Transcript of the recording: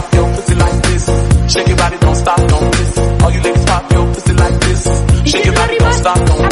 pop your pussy like this. Shake your body, don't stop, don't miss. All you ladies pop your pussy like this. Shake your body, don't stop, don't miss.